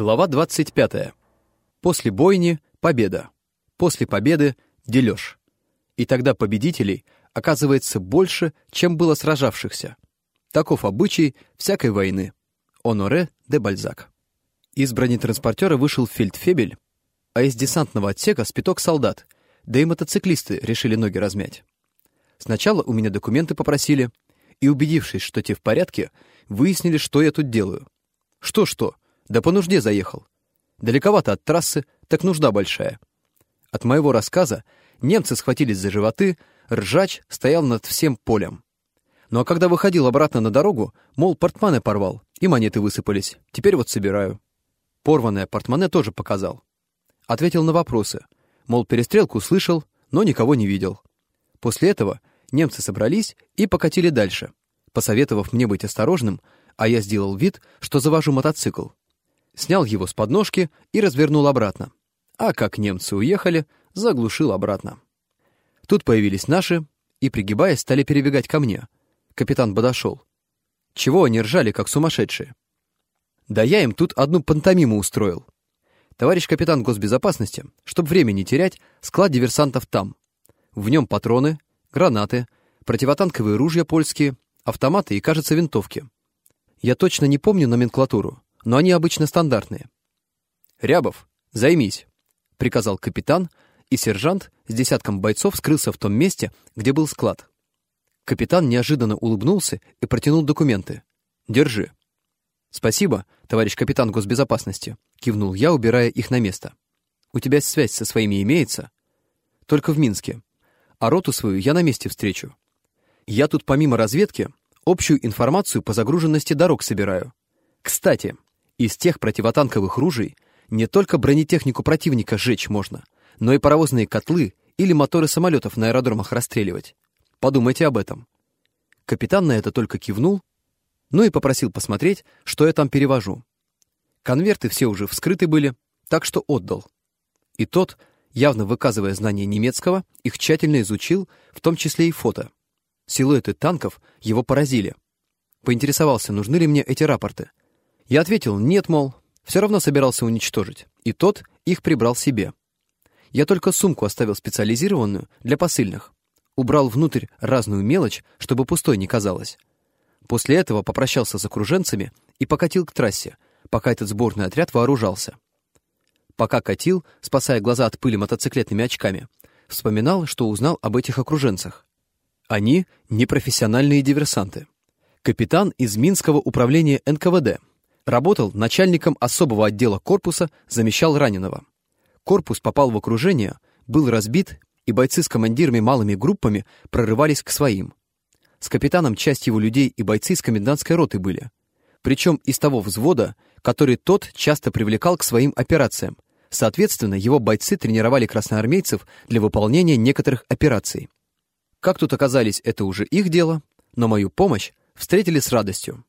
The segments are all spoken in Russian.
Глава 25. После бойни — победа. После победы — дележ. И тогда победителей оказывается больше, чем было сражавшихся. Таков обычай всякой войны. Оноре де Бальзак. Из бронетранспортера вышел фельдфебель, а из десантного отсека спиток солдат, да и мотоциклисты решили ноги размять. Сначала у меня документы попросили, и, убедившись, что те в порядке, выяснили, что я тут делаю. Что-что, да по нужде заехал. Далековато от трассы, так нужда большая. От моего рассказа немцы схватились за животы, ржач стоял над всем полем. Ну а когда выходил обратно на дорогу, мол, портмоне порвал, и монеты высыпались. Теперь вот собираю. Порванное портмоне тоже показал. Ответил на вопросы. Мол, перестрелку слышал, но никого не видел. После этого немцы собрались и покатили дальше, посоветовав мне быть осторожным, а я сделал вид, что завожу мотоцикл снял его с подножки и развернул обратно. А как немцы уехали, заглушил обратно. Тут появились наши и, пригибаясь, стали перебегать ко мне. Капитан подошел. Чего они ржали, как сумасшедшие? Да я им тут одну пантомиму устроил. Товарищ капитан госбезопасности, чтобы время не терять, склад диверсантов там. В нем патроны, гранаты, противотанковые ружья польские, автоматы и, кажется, винтовки. Я точно не помню номенклатуру но они обычно стандартные. «Рябов, займись», — приказал капитан, и сержант с десятком бойцов скрылся в том месте, где был склад. Капитан неожиданно улыбнулся и протянул документы. «Держи». «Спасибо, товарищ капитан госбезопасности», — кивнул я, убирая их на место. «У тебя связь со своими имеется?» «Только в Минске. А роту свою я на месте встречу. Я тут помимо разведки общую информацию по загруженности дорог собираю. Кстати, из тех противотанковых ружей не только бронетехнику противника сжечь можно, но и паровозные котлы или моторы самолетов на аэродромах расстреливать. Подумайте об этом. Капитан на это только кивнул, ну и попросил посмотреть, что я там перевожу. Конверты все уже вскрыты были, так что отдал. И тот, явно выказывая знание немецкого, их тщательно изучил, в том числе и фото. Силуэты танков его поразили. Поинтересовался, нужны ли мне эти рапорты. Я ответил «нет», мол, все равно собирался уничтожить, и тот их прибрал себе. Я только сумку оставил специализированную для посыльных. Убрал внутрь разную мелочь, чтобы пустой не казалось. После этого попрощался с окруженцами и покатил к трассе, пока этот сборный отряд вооружался. Пока катил, спасая глаза от пыли мотоциклетными очками, вспоминал, что узнал об этих окруженцах. Они — непрофессиональные диверсанты. Капитан из Минского управления НКВД — Работал начальником особого отдела корпуса, замещал раненого. Корпус попал в окружение, был разбит, и бойцы с командирами малыми группами прорывались к своим. С капитаном часть его людей и бойцы из комендантской роты были. Причем из того взвода, который тот часто привлекал к своим операциям. Соответственно, его бойцы тренировали красноармейцев для выполнения некоторых операций. Как тут оказались, это уже их дело, но мою помощь встретили с радостью.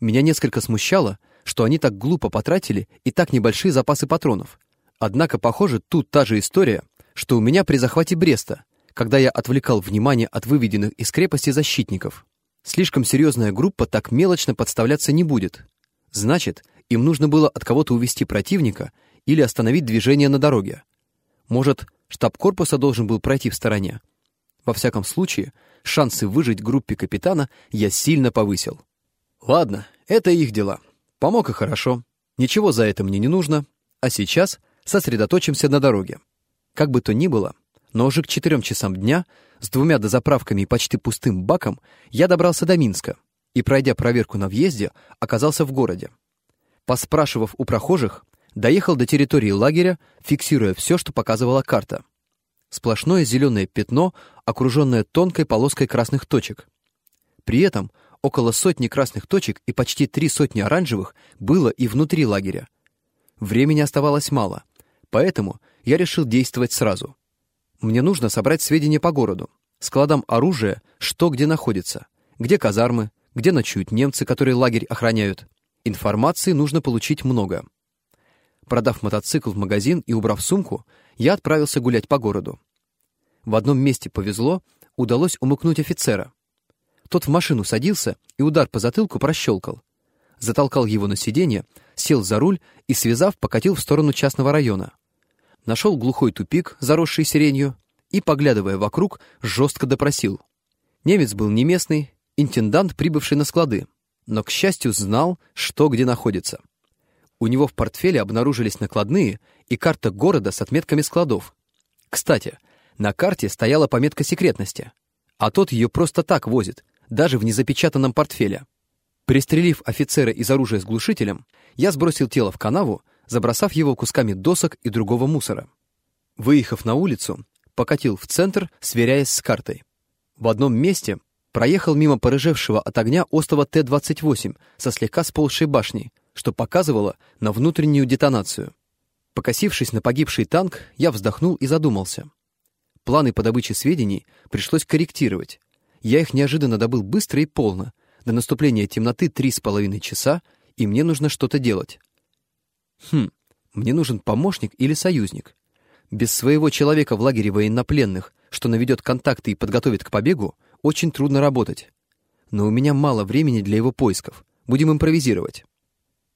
Меня несколько смущало, что они так глупо потратили и так небольшие запасы патронов. Однако, похоже, тут та же история, что у меня при захвате Бреста, когда я отвлекал внимание от выведенных из крепости защитников. Слишком серьезная группа так мелочно подставляться не будет. Значит, им нужно было от кого-то увести противника или остановить движение на дороге. Может, штаб корпуса должен был пройти в стороне. Во всяком случае, шансы выжить группе капитана я сильно повысил. Ладно, это их дела. Помог и хорошо. Ничего за это мне не нужно. А сейчас сосредоточимся на дороге. Как бы то ни было, но уже к четырем часам дня с двумя дозаправками и почти пустым баком я добрался до Минска и, пройдя проверку на въезде, оказался в городе. Поспрашивав у прохожих, доехал до территории лагеря, фиксируя все, что показывала карта. Сплошное зеленое пятно, окруженное тонкой полоской красных точек. При этом Около сотни красных точек и почти три сотни оранжевых было и внутри лагеря. Времени оставалось мало, поэтому я решил действовать сразу. Мне нужно собрать сведения по городу, складам оружия, что где находится, где казармы, где ночуют немцы, которые лагерь охраняют. Информации нужно получить много. Продав мотоцикл в магазин и убрав сумку, я отправился гулять по городу. В одном месте повезло, удалось умыкнуть офицера. Тот в машину садился и удар по затылку прощелкал. затолкал его на сиденье, сел за руль и, связав, покатил в сторону частного района. Нашел глухой тупик, заросший сиренью, и, поглядывая вокруг, жестко допросил. Немец был не местный, интендант, прибывший на склады, но, к счастью, знал, что где находится. У него в портфеле обнаружились накладные и карта города с отметками складов. Кстати, на карте стояла пометка секретности, а тот ее просто так возит, даже в незапечатанном портфеле. Пристрелив офицера из оружия с глушителем, я сбросил тело в канаву, забросав его кусками досок и другого мусора. Выехав на улицу, покатил в центр, сверяясь с картой. В одном месте проехал мимо порыжевшего от огня острова Т-28 со слегка сползшей башней, что показывало на внутреннюю детонацию. Покосившись на погибший танк, я вздохнул и задумался. Планы по добыче сведений пришлось корректировать. Я их неожиданно добыл быстро и полно. До наступления темноты три с половиной часа, и мне нужно что-то делать. Хм, мне нужен помощник или союзник. Без своего человека в лагере военнопленных, что наведет контакты и подготовит к побегу, очень трудно работать. Но у меня мало времени для его поисков. Будем импровизировать.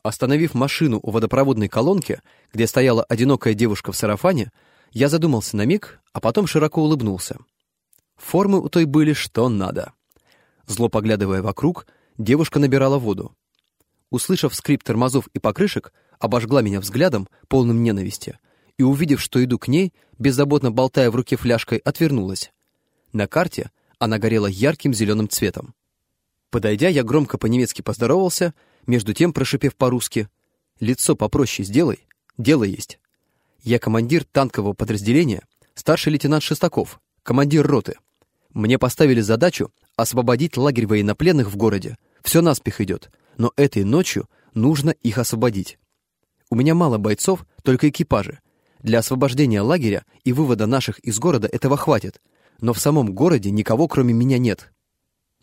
Остановив машину у водопроводной колонки, где стояла одинокая девушка в сарафане, я задумался на миг, а потом широко улыбнулся. Формы у той были что надо. Зло поглядывая вокруг, девушка набирала воду. Услышав скрип тормозов и покрышек, обожгла меня взглядом, полным ненависти, и, увидев, что иду к ней, беззаботно болтая в руке фляжкой, отвернулась. На карте она горела ярким зеленым цветом. Подойдя, я громко по-немецки поздоровался, между тем прошипев по-русски «Лицо попроще сделай, дело есть». Я командир танкового подразделения, старший лейтенант Шестаков, командир роты. Мне поставили задачу освободить лагерь военнопленных в городе. Все наспех идет, но этой ночью нужно их освободить. У меня мало бойцов, только экипажи, для освобождения лагеря и вывода наших из города этого хватит, но в самом городе никого кроме меня нет.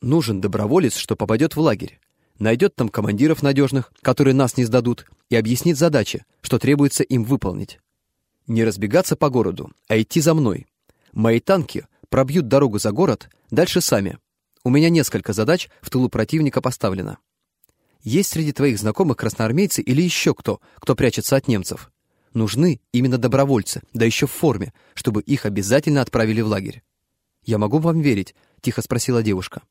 Нужен доброволец, что попадет в лагерь. Найдет там командиров надежных, которые нас не сдадут, и объяснит задачи, что требуется им выполнить. Не разбегаться по городу, а идти за мной. Мои танки пробьют дорогу за город, дальше сами. У меня несколько задач в тылу противника поставлено. Есть среди твоих знакомых красноармейцы или еще кто, кто прячется от немцев? Нужны именно добровольцы, да еще в форме, чтобы их обязательно отправили в лагерь. «Я могу вам верить?» — тихо спросила девушка.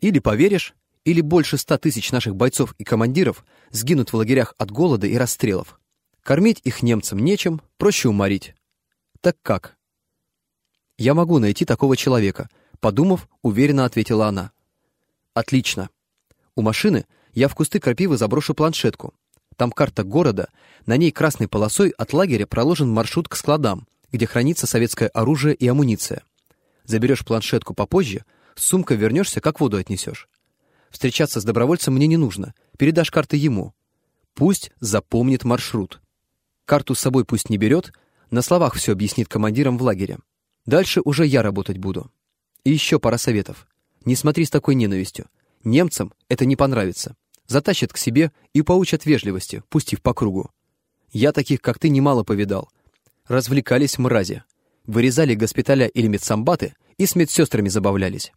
«Или поверишь, или больше ста тысяч наших бойцов и командиров сгинут в лагерях от голода и расстрелов. Кормить их немцам нечем, проще уморить. Так как?» «Я могу найти такого человека», — подумав, уверенно ответила она. «Отлично. У машины я в кусты крапивы заброшу планшетку, там карта города, на ней красной полосой от лагеря проложен маршрут к складам, где хранится советское оружие и амуниция. Заберешь планшетку попозже, с сумкой вернешься, как воду отнесешь. Встречаться с добровольцем мне не нужно, передашь карты ему. Пусть запомнит маршрут. Карту с собой пусть не берет, на словах все объяснит командирам в лагере. Дальше уже я работать буду. И еще пара советов. Не смотри с такой ненавистью. Немцам это не понравится затащат к себе и поучат вежливости, пустив по кругу. Я таких, как ты, немало повидал. Развлекались мрази. Вырезали госпиталя или медсамбаты и с медсестрами забавлялись.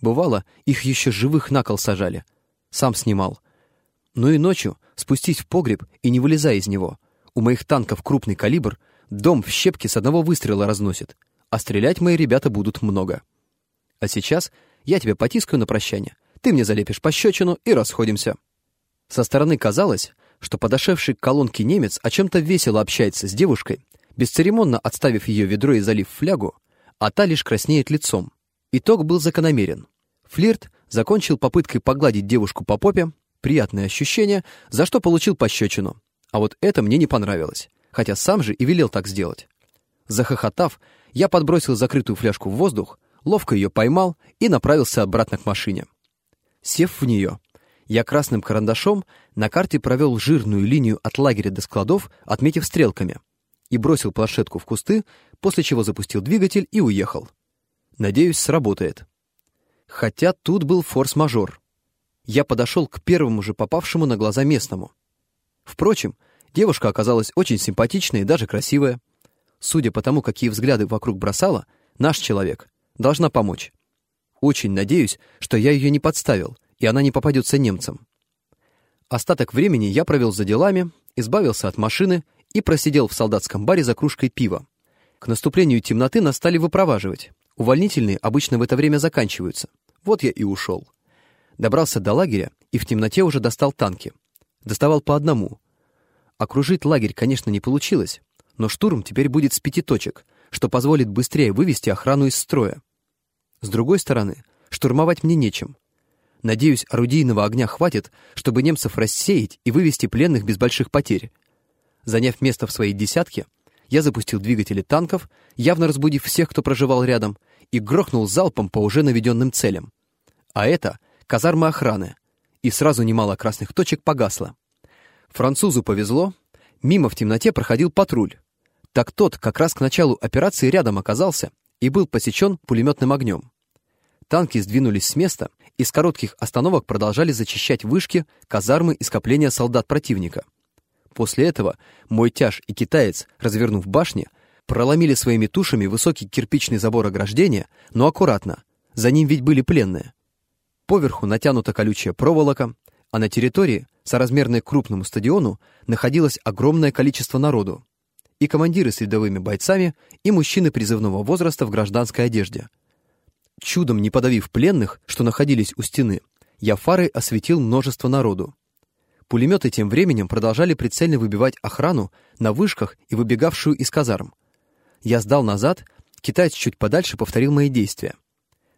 Бывало, их еще живых на кол сажали. Сам снимал. Ну и ночью спустись в погреб и не вылезай из него. У моих танков крупный калибр, дом в щепки с одного выстрела разносит, а стрелять мои ребята будут много. А сейчас я тебя потискаю на прощание, ты мне залепишь пощечину и расходимся. Со стороны казалось, что подошедший к колонке немец о чем-то весело общается с девушкой, бесцеремонно отставив ее ведро и залив флягу, а та лишь краснеет лицом. Итог был закономерен. Флирт закончил попыткой погладить девушку по попе, приятное ощущение, за что получил пощечину. А вот это мне не понравилось, хотя сам же и велел так сделать. Захохотав, я подбросил закрытую фляжку в воздух, ловко ее поймал и направился обратно к машине. Сев в нее, я красным карандашом на карте провел жирную линию от лагеря до складов, отметив стрелками, и бросил планшетку в кусты, после чего запустил двигатель и уехал. Надеюсь, сработает. Хотя тут был форс-мажор. Я подошел к первому же попавшему на глаза местному. Впрочем, девушка оказалась очень симпатичная и даже красивая. Судя по тому, какие взгляды вокруг бросала, наш человек должна помочь. Очень надеюсь, что я ее не подставил — и она не попадется немцам. Остаток времени я провел за делами, избавился от машины и просидел в солдатском баре за кружкой пива. К наступлению темноты нас стали выпроваживать. Увольнительные обычно в это время заканчиваются. Вот я и ушел. Добрался до лагеря и в темноте уже достал танки. Доставал по одному. Окружить лагерь, конечно, не получилось, но штурм теперь будет с пяти точек, что позволит быстрее вывести охрану из строя. С другой стороны, штурмовать мне нечем. Надеюсь, орудийного огня хватит, чтобы немцев рассеять и вывести пленных без больших потерь. Заняв место в своей десятке, я запустил двигатели танков, явно разбудив всех, кто проживал рядом, и грохнул залпом по уже наведенным целям. А это казарма охраны, и сразу немало красных точек погасло. Французу повезло, мимо в темноте проходил патруль. Так тот как раз к началу операции рядом оказался и был посечен пулеметным огнем. Танки сдвинулись с места и с коротких остановок продолжали зачищать вышки, казармы и скопления солдат противника. После этого мой тяж и китаец, развернув башни, проломили своими тушами высокий кирпичный забор ограждения, но аккуратно, за ним ведь были пленные. Поверху натянута колючая проволока, а на территории, соразмерной крупному стадиону, находилось огромное количество народу. И командиры с рядовыми бойцами, и мужчины призывного возраста в гражданской одежде. Чудом не подавив пленных, что находились у стены, я фарой осветил множество народу. Пулеметы тем временем продолжали прицельно выбивать охрану на вышках и выбегавшую из казарм. Я сдал назад, китаец чуть подальше повторил мои действия.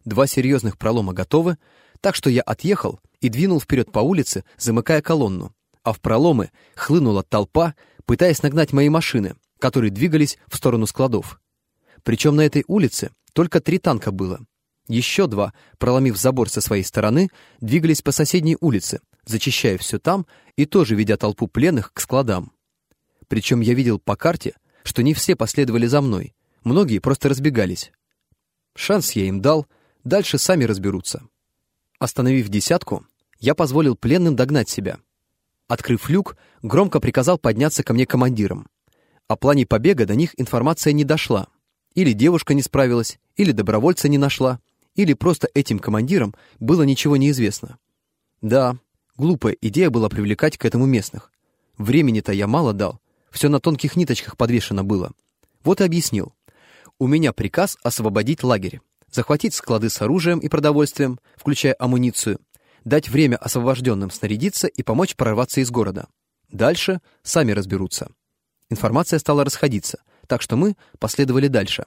Два серьезных пролома готовы, так что я отъехал и двинул вперед по улице, замыкая колонну, а в проломы хлынула толпа, пытаясь нагнать мои машины, которые двигались в сторону складов. Причем на этой улице только три танка было. Еще два, проломив забор со своей стороны, двигались по соседней улице, зачищая все там и тоже ведя толпу пленных к складам. Причем я видел по карте, что не все последовали за мной, многие просто разбегались. Шанс я им дал, дальше сами разберутся. Остановив десятку, я позволил пленным догнать себя. Открыв люк, громко приказал подняться ко мне командирам. О плане побега до них информация не дошла. Или девушка не справилась, или добровольца не нашла, или просто этим командирам было ничего не известно. Да, глупая идея была привлекать к этому местных. Времени-то я мало дал, все на тонких ниточках подвешено было. Вот и объяснил. У меня приказ освободить лагерь захватить склады с оружием и продовольствием, включая амуницию, дать время освобожденным снарядиться и помочь прорваться из города. Дальше сами разберутся. Информация стала расходиться, так что мы последовали дальше.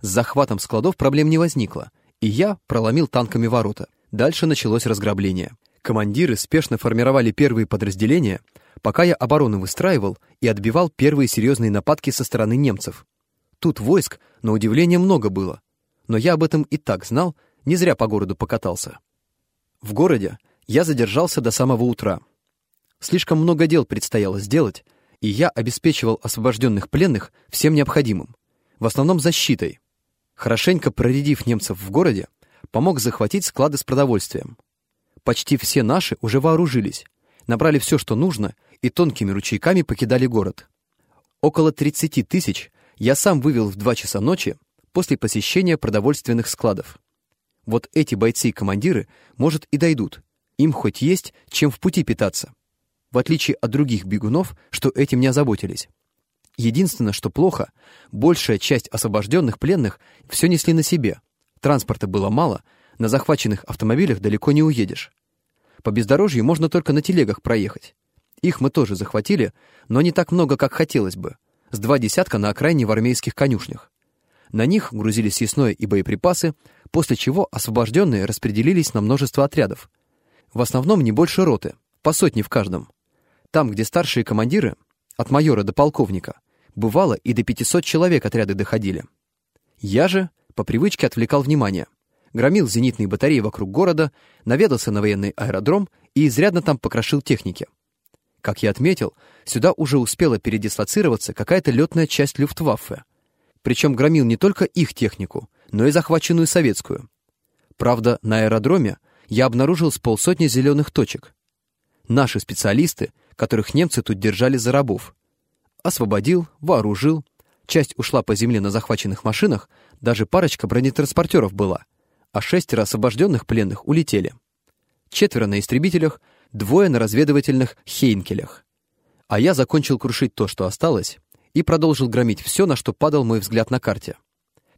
С захватом складов проблем не возникло, и я проломил танками ворота. Дальше началось разграбление. Командиры спешно формировали первые подразделения, пока я оборону выстраивал и отбивал первые серьезные нападки со стороны немцев. Тут войск, на удивление, много было, но я об этом и так знал, не зря по городу покатался. В городе я задержался до самого утра. Слишком много дел предстояло сделать, и я обеспечивал освобожденных пленных всем необходимым, в основном защитой. Хорошенько проредив немцев в городе, помог захватить склады с продовольствием. Почти все наши уже вооружились, набрали все, что нужно, и тонкими ручейками покидали город. Около 30 тысяч я сам вывел в 2 часа ночи после посещения продовольственных складов. Вот эти бойцы и командиры, может, и дойдут. Им хоть есть чем в пути питаться. В отличие от других бегунов, что этим не озаботились. Единственное, что плохо, большая часть освобожденных пленных все несли на себе. Транспорта было мало, на захваченных автомобилях далеко не уедешь. По бездорожью можно только на телегах проехать. Их мы тоже захватили, но не так много, как хотелось бы. С два десятка на окраине в армейских конюшнях. На них грузили съестное и боеприпасы, после чего освобожденные распределились на множество отрядов. В основном не больше роты, по сотне в каждом. Там, где старшие командиры, от майора до полковника, бывало и до 500 человек отряды доходили. Я же по привычке отвлекал внимание, громил зенитные батареи вокруг города, наведался на военный аэродром и изрядно там покрошил техники. Как я отметил, сюда уже успела передислоцироваться какая-то летная часть Люфтваффе — причем громил не только их технику, но и захваченную советскую. Правда, на аэродроме я обнаружил с полсотни зеленых точек. Наши специалисты, которых немцы тут держали за рабов. Освободил, вооружил, часть ушла по земле на захваченных машинах, даже парочка бронетранспортеров была, а шестеро освобожденных пленных улетели. Четверо на истребителях, двое на разведывательных «Хейнкелях». А я закончил крушить то, что осталось, и продолжил громить все, на что падал мой взгляд на карте.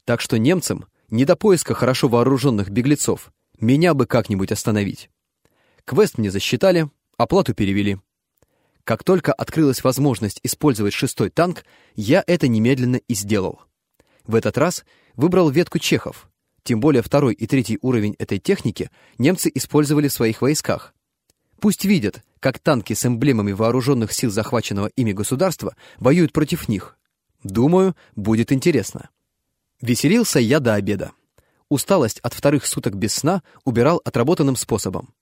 Так что немцам не до поиска хорошо вооруженных беглецов, меня бы как-нибудь остановить. Квест мне засчитали, оплату перевели. Как только открылась возможность использовать шестой танк, я это немедленно и сделал. В этот раз выбрал ветку чехов, тем более второй и третий уровень этой техники немцы использовали в своих войсках. Пусть видят, как танки с эмблемами вооруженных сил захваченного ими государства воюют против них. Думаю, будет интересно. Веселился я до обеда. Усталость от вторых суток без сна убирал отработанным способом.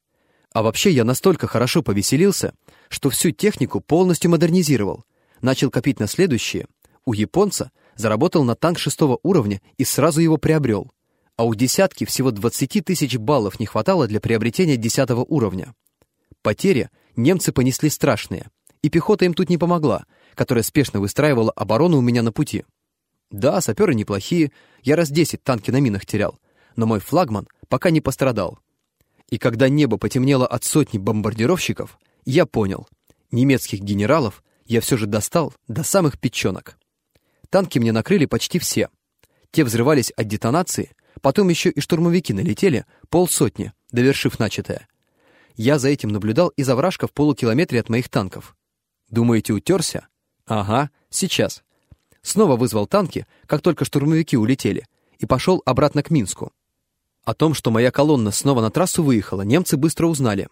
А вообще я настолько хорошо повеселился, что всю технику полностью модернизировал, начал копить на следующее, у японца заработал на танк шестого уровня и сразу его приобрел, а у десятки всего 20 тысяч баллов не хватало для приобретения десятого уровня. Потери немцы понесли страшные, и пехота им тут не помогла, которая спешно выстраивала оборону у меня на пути. Да, саперы неплохие, я раз десять танки на минах терял, но мой флагман пока не пострадал. И когда небо потемнело от сотни бомбардировщиков, я понял, немецких генералов я все же достал до самых печенок. Танки мне накрыли почти все. Те взрывались от детонации, потом еще и штурмовики налетели, полсотни, довершив начатое. Я за этим наблюдал из овражка в полукилометре от моих танков. Думаете, утерся? Ага, сейчас. Снова вызвал танки, как только штурмовики улетели, и пошел обратно к Минску. О том, что моя колонна снова на трассу выехала, немцы быстро узнали.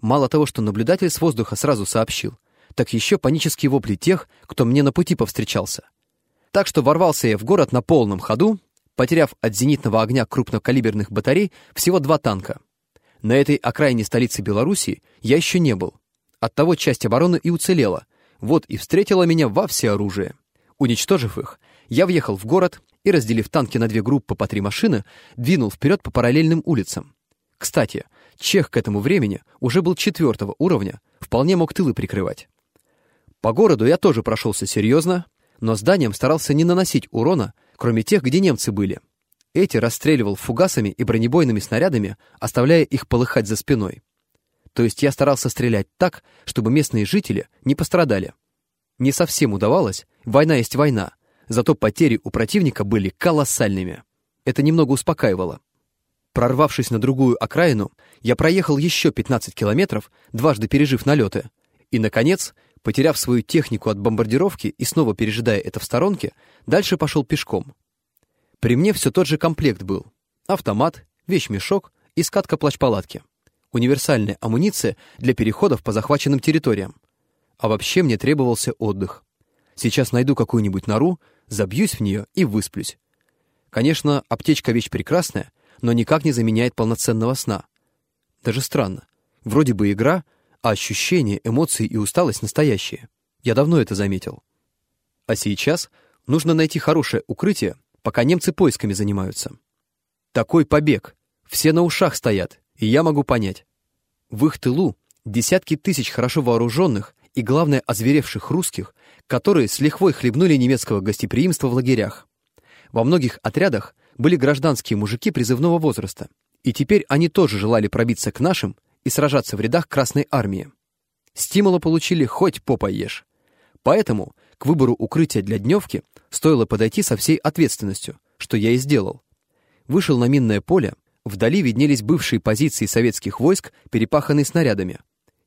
Мало того, что наблюдатель с воздуха сразу сообщил, так еще панические вопли тех, кто мне на пути повстречался. Так что ворвался я в город на полном ходу, потеряв от зенитного огня крупнокалиберных батарей всего два танка. На этой окраине столицы Белоруссии я еще не был. Оттого часть обороны и уцелела. Вот и встретила меня во всеоружие. Уничтожив их, я въехал в город и, разделив танки на две группы по три машины, двинул вперед по параллельным улицам. Кстати, Чех к этому времени уже был четвертого уровня, вполне мог тылы прикрывать. По городу я тоже прошелся серьезно, но зданиям старался не наносить урона, кроме тех, где немцы были. Эти расстреливал фугасами и бронебойными снарядами, оставляя их полыхать за спиной. То есть я старался стрелять так, чтобы местные жители не пострадали. Не совсем удавалось, война есть война, зато потери у противника были колоссальными. Это немного успокаивало. Прорвавшись на другую окраину, я проехал еще 15 километров, дважды пережив налеты, и, наконец, потеряв свою технику от бомбардировки и снова пережидая это в сторонке, дальше пошел пешком. При мне все тот же комплект был. Автомат, вещмешок и скатка-плащ-палатки. Универсальная амуниция для переходов по захваченным территориям. А вообще мне требовался отдых. Сейчас найду какую-нибудь нору, забьюсь в нее и высплюсь. Конечно, аптечка вещь прекрасная, но никак не заменяет полноценного сна. Даже странно. Вроде бы игра, а ощущения, эмоции и усталость настоящие. Я давно это заметил. А сейчас нужно найти хорошее укрытие, пока немцы поисками занимаются. Такой побег. Все на ушах стоят, и я могу понять. В их тылу десятки тысяч хорошо вооруженных и, главное, озверевших русских, которые с лихвой хлебнули немецкого гостеприимства в лагерях. Во многих отрядах были гражданские мужики призывного возраста, и теперь они тоже желали пробиться к нашим и сражаться в рядах Красной Армии. Стимула получили хоть попа ешь. Поэтому к выбору укрытия для дневки стоило подойти со всей ответственностью, что я и сделал. Вышел на минное поле, вдали виднелись бывшие позиции советских войск, перепаханные снарядами.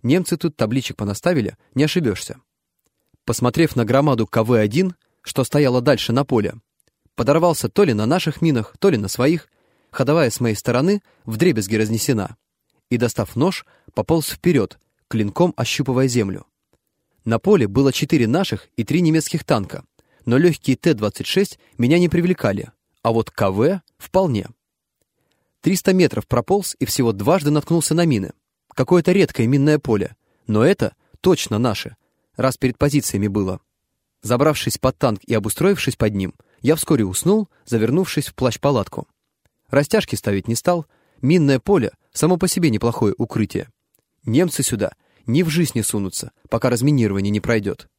Немцы тут табличек понаставили, не ошибешься. Посмотрев на громаду КВ-1, что стояла дальше на поле, подорвался то ли на наших минах, то ли на своих, ходовая с моей стороны вдребезги разнесена, и, достав нож, пополз вперед, клинком ощупывая землю. На поле было четыре наших и три немецких танка, но легкие Т-26 меня не привлекали, а вот КВ — вполне. Триста метров прополз и всего дважды наткнулся на мины. Какое-то редкое минное поле, но это точно наше, раз перед позициями было. Забравшись под танк и обустроившись под ним, я вскоре уснул, завернувшись в плащ-палатку. Растяжки ставить не стал, минное поле — само по себе неплохое укрытие. Немцы сюда ни в жизнь не сунутся, пока разминирование не пройдет.